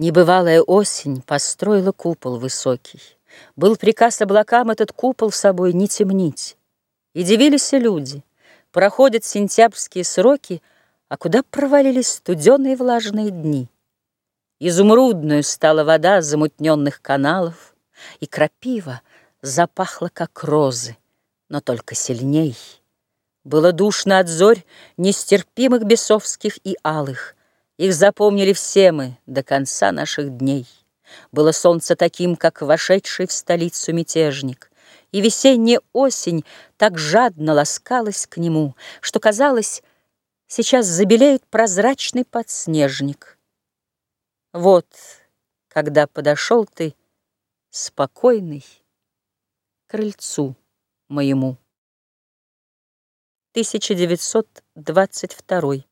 Небывалая осень построила купол высокий. Был приказ облакам этот купол собой не темнить. И дивились люди. Проходят сентябрьские сроки, А куда провалились студеные влажные дни? Изумрудную стала вода замутненных каналов, И крапива запахла, как розы, но только сильней. Было душно от зорь нестерпимых бесовских и алых, Их запомнили все мы до конца наших дней. Было солнце таким, как вошедший в столицу мятежник, И весенняя осень так жадно ласкалась к нему, Что казалось, сейчас забелеет прозрачный подснежник. Вот, когда подошел ты, спокойный, к крыльцу моему. 1922